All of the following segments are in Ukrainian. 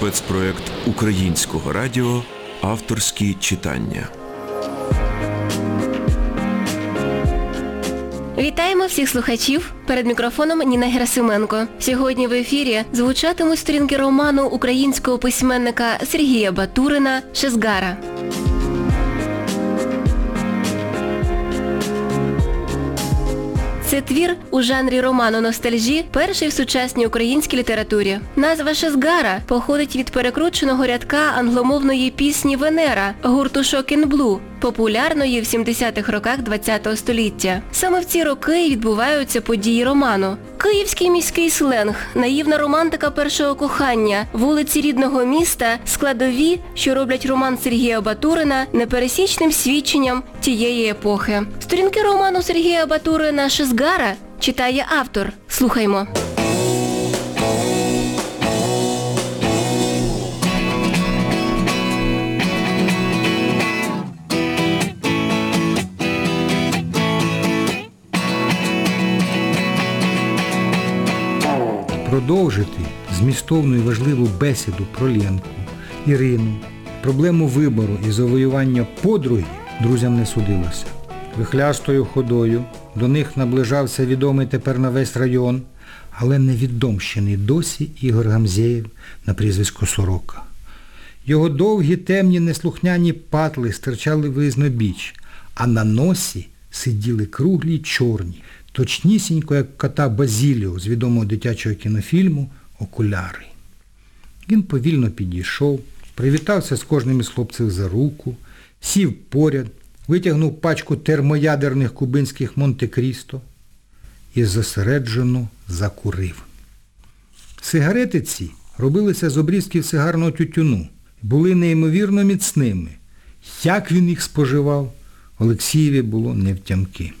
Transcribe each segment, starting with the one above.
спецпроект Українського радіо Авторські читання. Вітаємо всіх слухачів. Перед мікрофоном Ніна Герасименко. Сьогодні в ефірі звучатимуть сторінки роману українського письменника Сергія Батурина Шезгара. Це твір у жанрі роману ностальжі, перший в сучасній українській літературі. Назва Шезгара походить від перекрученого рядка англомовної пісні Венера гурту Шокін Блу, популярної в 70-х роках ХХ століття. Саме в ці роки відбуваються події роману. Київський міський сленг, наївна романтика першого кохання, вулиці рідного міста, складові, що роблять роман Сергія Батурина непересічним свідченням тієї епохи. Сторінки роману Сергія Батурина Шизгара читає автор. Слухаймо. Продовжити змістовну і важливу бесіду про Ленку, Ірину, проблему вибору і завоювання подруги друзям не судилося. Вихлястою ходою до них наближався відомий тепер на весь район, але невідомщений досі Ігор Гамзєєв на прізвисько Сорока. Його довгі темні неслухняні патли стирчали визнобіч, а на носі сиділи круглі чорні, точнісінько, як кота Базіліо з відомого дитячого кінофільму Окуляри. Він повільно підійшов, привітався з кожним із хлопців за руку, сів поряд, витягнув пачку термоядерних кубинських Монте-Крісто і зосереджено закурив. Сигарети ці робилися з обрізків сигарного тютюну, були неймовірно міцними. Як він їх споживав, Олексієві було невтямки.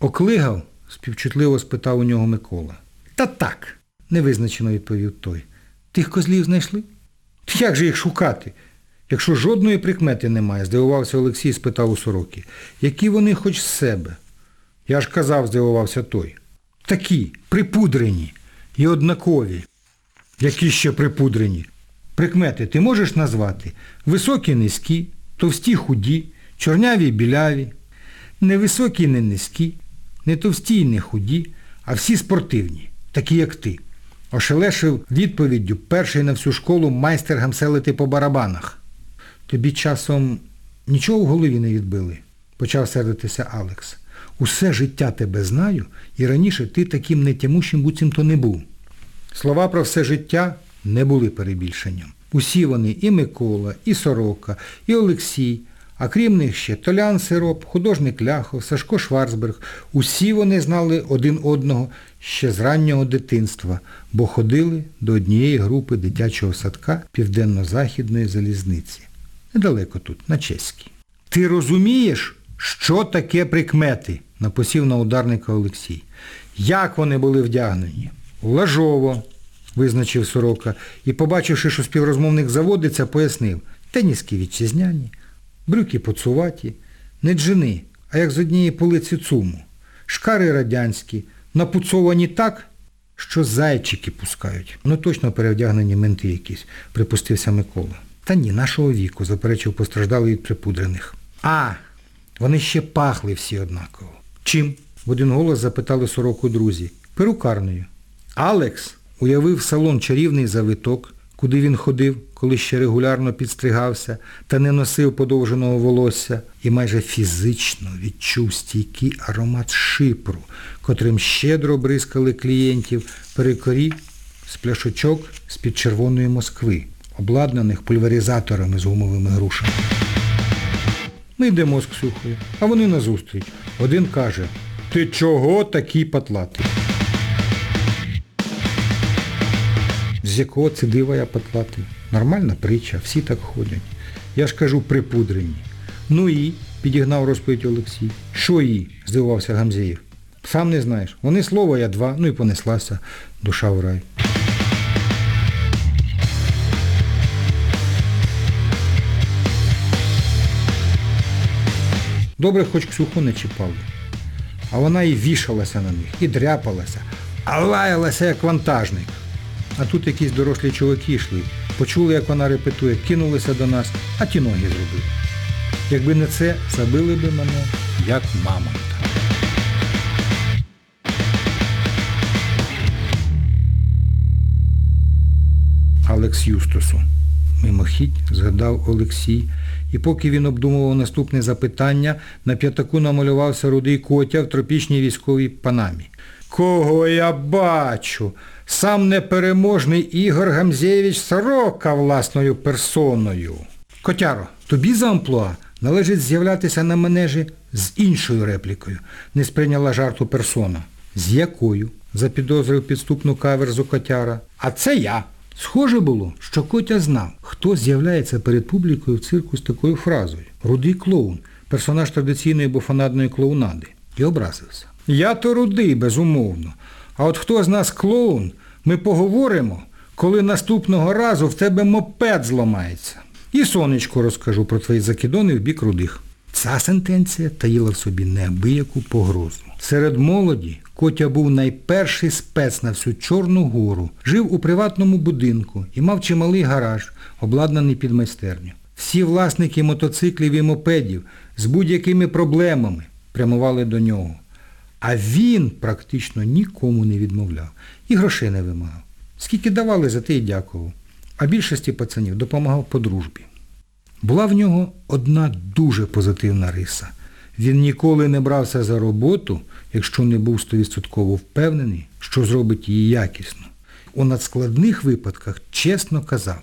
Оклигав? співчутливо спитав у нього Микола. Та так, невизначено відповів той. Тих козлів знайшли? Як же їх шукати? Якщо жодної прикмети немає, здивувався Олексій спитав у сороки. Які вони хоч з себе? Я ж казав, здивувався той. Такі, припудрені і однакові. Які ще припудрені? Прикмети ти можеш назвати? Високі низькі, товсті худі, чорняві біляві. Не високі, не низькі, не товсті й не худі, а всі спортивні, такі як ти. Ошелешив відповіддю перший на всю школу майстер гамселити по барабанах. Тобі часом нічого в голові не відбили, почав сердитися Алекс. Усе життя тебе знаю, і раніше ти таким нетямущим буцімто не був. Слова про все життя не були перебільшенням. Усі вони, і Микола, і Сорока, і Олексій, а крім них ще Толян Сироп, художник Ляхов, Сашко Шварцберг. Усі вони знали один одного ще з раннього дитинства, бо ходили до однієї групи дитячого садка Південно-Західної залізниці. Недалеко тут, на чеській. Ти розумієш, що таке прикмети? напосів на ударника Олексій. Як вони були вдягнені? Лажово, визначив Сорока, і, побачивши, що співрозмовник заводиться, пояснив. Теніски вітчизняні, брюки поцуваті, не джини, а як з однієї полиці цуму. Шкари радянські, напуцовані так, що зайчики пускають. Ну точно перевдягнені менти якісь, припустився Микола. Та ні, нашого віку, заперечив постраждалий від припудрених. А, вони ще пахли всі однаково. Чим? В один голос запитали сороку друзі. Перукарною. Алекс уявив салон чарівний завиток, куди він ходив, коли ще регулярно підстригався та не носив подовженого волосся, і майже фізично відчув стійкий аромат шипру, котрим щедро бризкали клієнтів перекорі з пляшочок з-під червоної Москви, обладнаних пульверизаторами з гумовими грушами. Ми йдемо з Ксюхою, а вони назустріч. Один каже, ти чого такий патлатий? З якого це дива я патлатий? Нормальна притча, всі так ходять. Я ж кажу припудрені. Ну і, підігнав розповідь Олексій. Що і? здивувався Гамзеєв. Сам не знаєш. Вони слово, я два, ну і понеслася душа в рай. Добре, хоч Ксюху не чіпали. А вона і вішалася на них, і дряпалася, а лаялася, як вантажник. А тут якісь дорослі чуваки йшли, Почули, як вона репетує, кинулися до нас, а ті ноги зробили. Якби не це, забили би мене, як мамонта. Алекс Юстусу. Мимохідь згадав Олексій, і поки він обдумував наступне запитання, на п'ятаку намалювався рудий котя в тропічній військовій панамі. Кого я бачу? Сам непереможний Ігор Гамзєвич Сорока власною персоною. Котяро, тобі за амплуа належить з'являтися на манежі з іншою реплікою. Не сприйняла жарту персона. З якою? запідозрив підступну каверзу котяра. А це я. Схоже було, що Котя знав, хто з'являється перед публікою в цирку з такою фразою. Рудий клоун, персонаж традиційної буфонадної клоунади. І образився. Я то рудий, безумовно. А от хто з нас клоун, ми поговоримо, коли наступного разу в тебе мопед зламається. І сонечко розкажу про твої закидони в бік рудих. Ця сентенція таїла в собі неабияку погрозу. Серед молоді Котя був найперший спец на всю Чорну гору, жив у приватному будинку і мав чималий гараж, обладнаний під майстерню. Всі власники мотоциклів і мопедів з будь-якими проблемами прямували до нього. А він практично нікому не відмовляв і грошей не вимагав. Скільки давали, за те й дякував. А більшості пацанів допомагав по дружбі. Була в нього одна дуже позитивна риса. Він ніколи не брався за роботу, якщо не був стовідсотково впевнений, що зробить її якісно. У надскладних випадках чесно казав,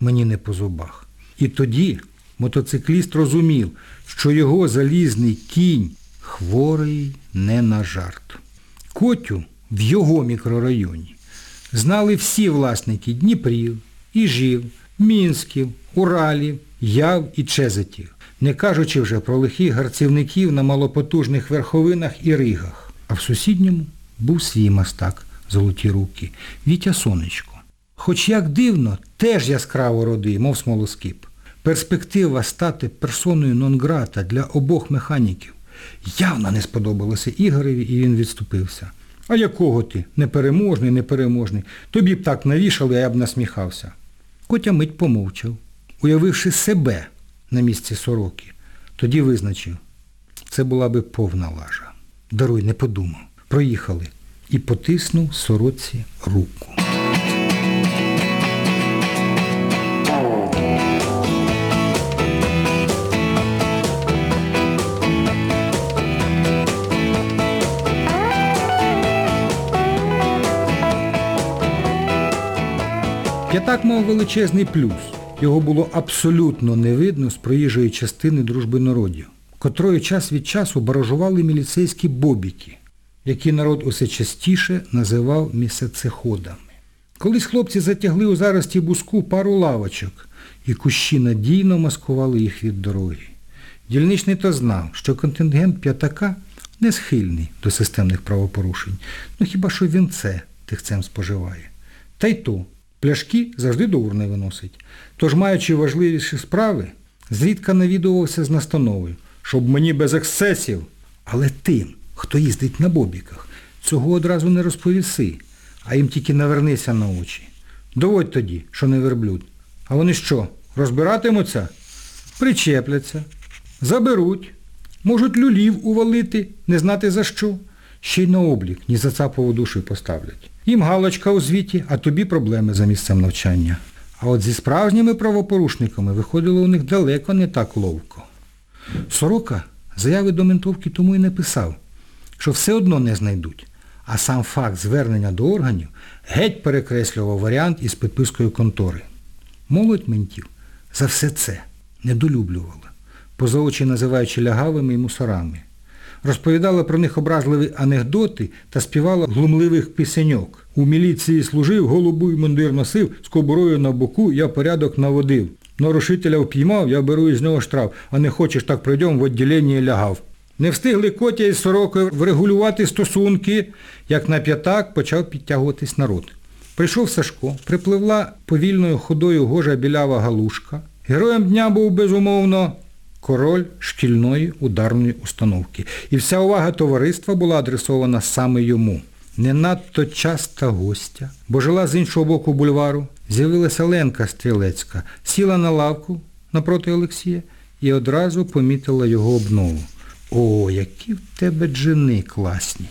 мені не по зубах. І тоді мотоцикліст розумів, що його залізний кінь хворий не на жарт. Котю в його мікрорайоні знали всі власники Дніпрів, Іжів, Мінськів, Уралів, Яв і Чезетів, не кажучи вже про лихих гарцівників на малопотужних верховинах і ригах. А в сусідньому був свій мастак, золоті руки, Вітя Сонечко. Хоч як дивно, теж яскраво родий, мов смолоскип. Перспектива стати персоною нон-грата для обох механіків явно не сподобалося Ігореві, і він відступився. А якого ти? Непереможний, непереможний. Тобі б так навішали, а я б насміхався. Котя мить помовчав, уявивши себе на місці сороки. Тоді визначив, це була би повна лажа. Даруй, не подумав. Проїхали. І потиснув сороці руку. П'ятак мав величезний плюс. Його було абсолютно не видно з проїжджої частини дружби народів, котрою час від часу баражували міліцейські бобіки, які народ усе частіше називав місяцеходами. Колись хлопці затягли у зарості буску пару лавочок, і кущі надійно маскували їх від дороги. Дільничний то знав, що контингент п'ятака не схильний до системних правопорушень, ну хіба що він це тихцем споживає. Та й то, пляшки завжди до урни виносить. Тож, маючи важливіші справи, зрідка навідувався з настановою, щоб мені без ексцесів. Але тим, хто їздить на бобіках, цього одразу не розповіси, а їм тільки навернися на очі. Доводь тоді, що не верблюд. А вони що, розбиратимуться? Причепляться, заберуть, можуть люлів увалити, не знати за що. Ще й на облік ні за цапову душу поставлять. Їм галочка у звіті, а тобі проблеми за місцем навчання. А от зі справжніми правопорушниками виходило у них далеко не так ловко. Сорока заяви до ментовки тому і не писав, що все одно не знайдуть, а сам факт звернення до органів геть перекреслював варіант із підпискою контори. Молодь ментів за все це недолюблювала, поза очі називаючи лягавими і мусорами. Розповідала про них образливі анекдоти та співала глумливих пісеньок. У міліції служив, голубу й мундир носив, з кобурою на боку я порядок наводив. Нарушителя впіймав, я беру із нього штраф, а не хочеш так пройдем, в відділенні лягав. Не встигли Котя із Сорокою врегулювати стосунки, як на п'ятак почав підтягуватись народ. Прийшов Сашко, припливла повільною ходою гожа білява галушка. Героєм дня був, безумовно, король шкільної ударної установки. І вся увага товариства була адресована саме йому. Не надто часта гостя, бо жила з іншого боку бульвару, з'явилася Ленка Стрілецька, сіла на лавку напроти Олексія і одразу помітила його обнову. О, які в тебе джини класні.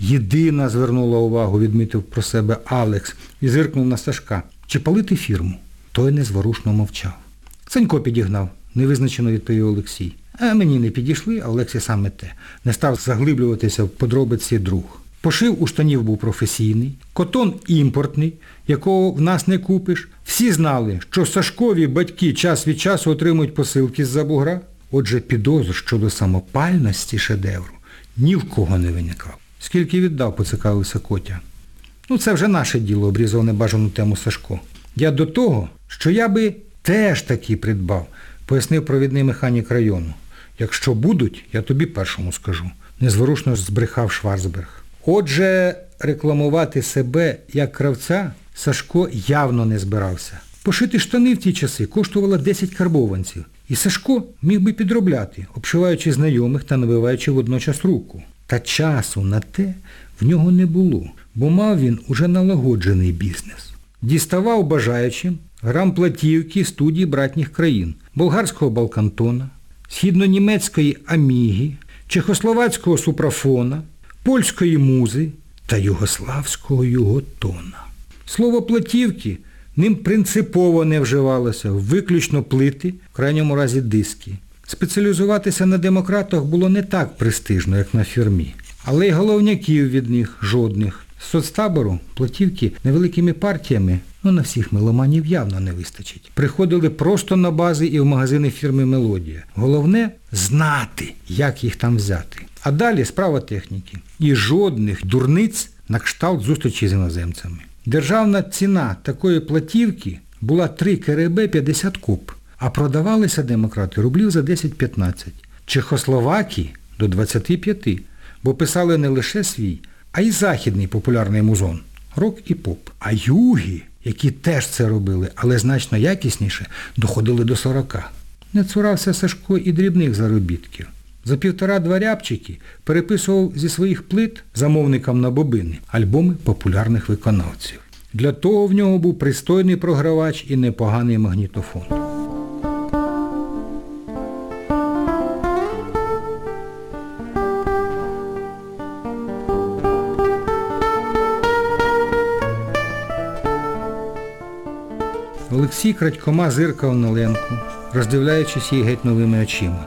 Єдина звернула увагу, відмітив про себе Алекс і зиркнув на Сашка. Чи палити фірму? Той незворушно мовчав. Санько підігнав, невизначено відповів Олексій. А мені не підійшли, а Олексій саме те. Не став заглиблюватися в подробиці друг. Пошив у штанів був професійний, котон імпортний, якого в нас не купиш. Всі знали, що Сашкові батьки час від часу отримують посилки з-за бугра. Отже, підозр щодо самопальності шедевру ні в кого не виникав. Скільки віддав, поцікавився Котя. Ну, це вже наше діло, обрізав небажану тему Сашко. Я до того, що я би теж таки придбав, пояснив провідний механік району. Якщо будуть, я тобі першому скажу. Незворушно збрехав Шварцберг. Отже, рекламувати себе як кравця Сашко явно не збирався. Пошити штани в ті часи коштувало 10 карбованців. І Сашко міг би підробляти, обшиваючи знайомих та набиваючи водночас руку. Та часу на те в нього не було, бо мав він уже налагоджений бізнес. Діставав бажаючим грам платівки студії братніх країн, болгарського Балкантона, східнонімецької Аміги, чехословацького супрафона, польської музи та югославського юготона. Слово платівки ним принципово не вживалося, виключно плити, в крайньому разі диски. Спеціалізуватися на демократах було не так престижно, як на фірмі. Але й головняків від них жодних. З соцтабору платівки невеликими партіями, ну на всіх меломанів явно не вистачить. Приходили просто на бази і в магазини фірми Мелодія. Головне знати, як їх там взяти. А далі справа техніки. І жодних дурниць на кшталт зустрічі з іноземцями. Державна ціна такої платівки була 3 КРБ 50 куб, а продавалися демократи рублів за 10-15. Чехословаки до 25, бо писали не лише свій, а й західний популярний музон – рок і поп. А юги, які теж це робили, але значно якісніше, доходили до 40. Не цурався Сашко і дрібних заробітків. За півтора-два рябчики переписував зі своїх плит замовникам на бобини альбоми популярних виконавців. Для того в нього був пристойний програвач і непоганий магнітофон. Олексій крадькома зиркав на Ленку, роздивляючись її геть новими очима.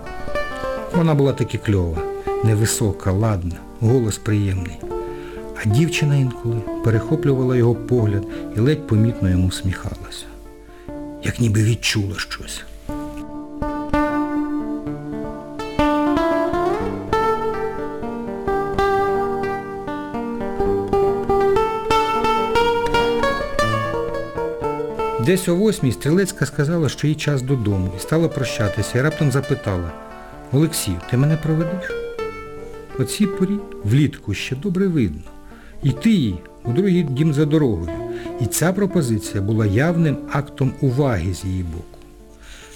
Вона була таки кльова, невисока, ладна, голос приємний. А дівчина інколи перехоплювала його погляд і ледь помітно йому сміхалася. Як ніби відчула щось. Десь о восьмій Стрілецька сказала, що їй час додому, і стала прощатися, і раптом запитала, Олексію, ти мене проведеш? О цій порі влітку ще добре видно. Йти їй у другий дім за дорогою. І ця пропозиція була явним актом уваги з її боку.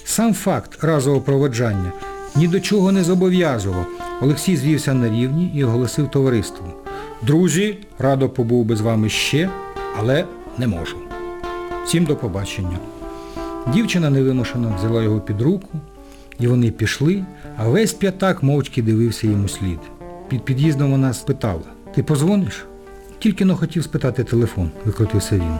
Сам факт разового проводжання ні до чого не зобов'язував. Олексій звівся на рівні і оголосив товариству. Друзі, радо побув би з вами ще, але не можу. Всім до побачення. Дівчина невимушено взяла його під руку, і вони пішли, а весь п'ятак мовчки дивився йому слід. Під під'їздом вона спитала, ти позвониш? Тільки но хотів спитати телефон, викрутився він.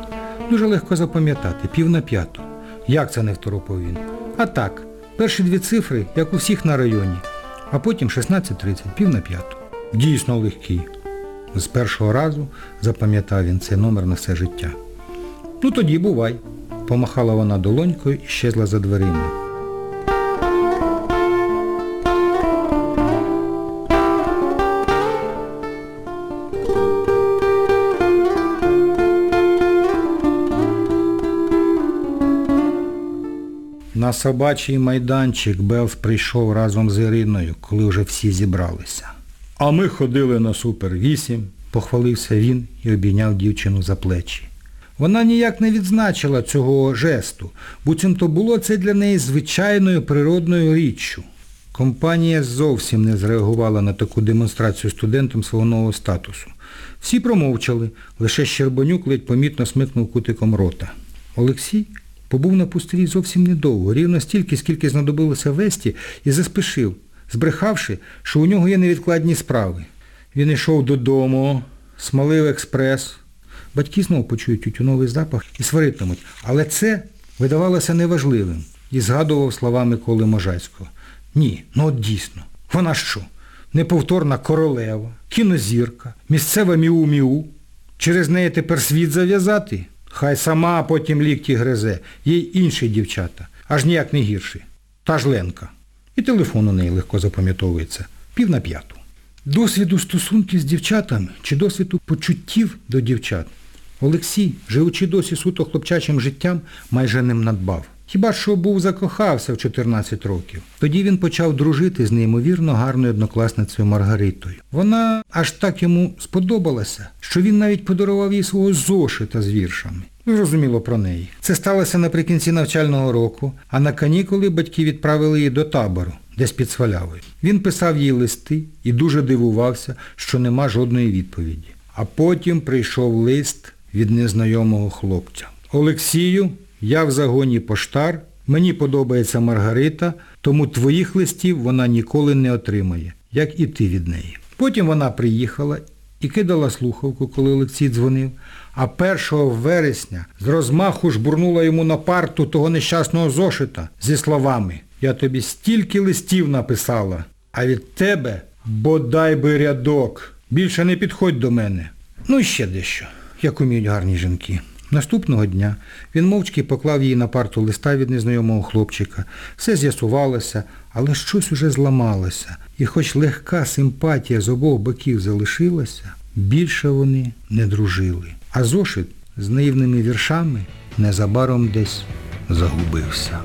Дуже легко запам'ятати, пів на п'яту. Як це не второпав він? А так, перші дві цифри, як у всіх на районі, а потім 16.30, пів на п'яту. Дійсно легкий. З першого разу запам'ятав він цей номер на все життя. Ну тоді бувай. Помахала вона долонькою і щезла за дверима. На собачий майданчик Белс прийшов разом з Іриною, коли вже всі зібралися. А ми ходили на Супер 8, похвалився він і обійняв дівчину за плечі. Вона ніяк не відзначила цього жесту, буцімто було це для неї звичайною природною річчю. Компанія зовсім не зреагувала на таку демонстрацію студентам свого нового статусу. Всі промовчали, лише Щербанюк ледь помітно смикнув кутиком рота. Олексій побув на пустирі зовсім недовго, рівно стільки, скільки знадобилося весті, і заспішив, збрехавши, що у нього є невідкладні справи. Він йшов додому, смалив експрес. Батьки знову почують тютюновий запах і сваритимуть. Але це видавалося неважливим і згадував слова Миколи Можайського. Ні, ну от дійсно. Вона що? Неповторна королева, кінозірка, місцева міу-міу. Через неї тепер світ зав'язати? Хай сама потім лікті гризе. Є й інші дівчата, аж ніяк не гірші. Та ж Ленка. І телефон у неї легко запам'ятовується. Пів на п'яту. Досвіду стосунків з дівчатами чи досвіду почуттів до дівчат Олексій, живучи досі суто хлопчачим життям, майже ним надбав. Хіба що був закохався в 14 років. Тоді він почав дружити з неймовірно гарною однокласницею Маргаритою. Вона аж так йому сподобалася, що він навіть подарував їй свого зошита з віршами. Зрозуміло про неї. Це сталося наприкінці навчального року, а на канікули батьки відправили її до табору, десь під Свалявою. Він писав їй листи і дуже дивувався, що нема жодної відповіді. А потім прийшов лист від незнайомого хлопця. Олексію, я в загоні поштар, мені подобається Маргарита, тому твоїх листів вона ніколи не отримає, як і ти від неї. Потім вона приїхала і кидала слухавку, коли Олексій дзвонив, а 1 вересня з розмаху жбурнула йому на парту того нещасного зошита зі словами «Я тобі стільки листів написала, а від тебе бодай би рядок. Більше не підходь до мене. Ну і ще дещо, як уміють гарні жінки. Наступного дня він мовчки поклав їй на парту листа від незнайомого хлопчика. Все з'ясувалося, але щось уже зламалося. І хоч легка симпатія з обох боків залишилася, більше вони не дружили. А зошит з наївними віршами незабаром десь загубився.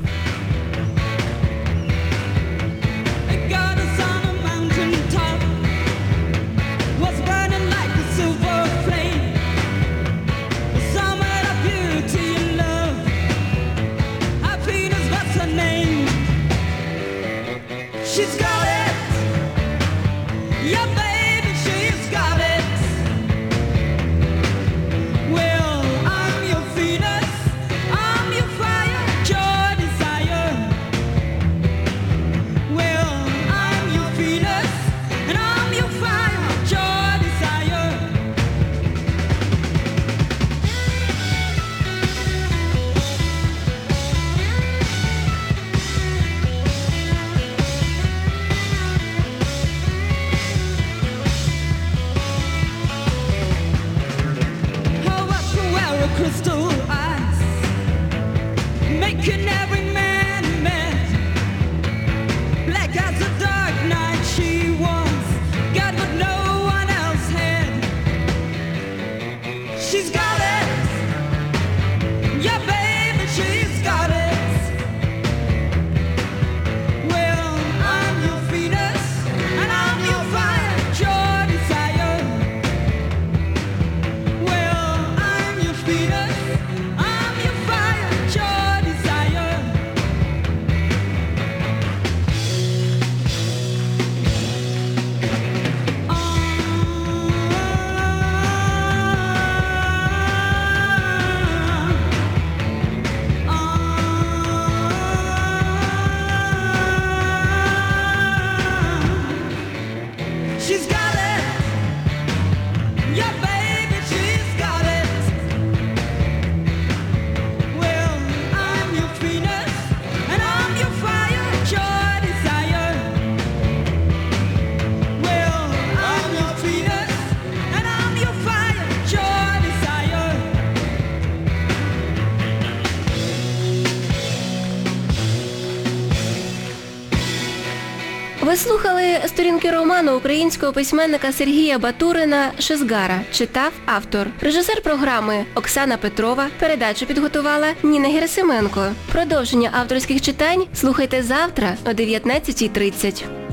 Ви слухали сторінки роману українського письменника Сергія Батурина «Шизгара». Читав автор. Режисер програми Оксана Петрова. Передачу підготувала Ніна Герасименко. Продовження авторських читань слухайте завтра о 19.30.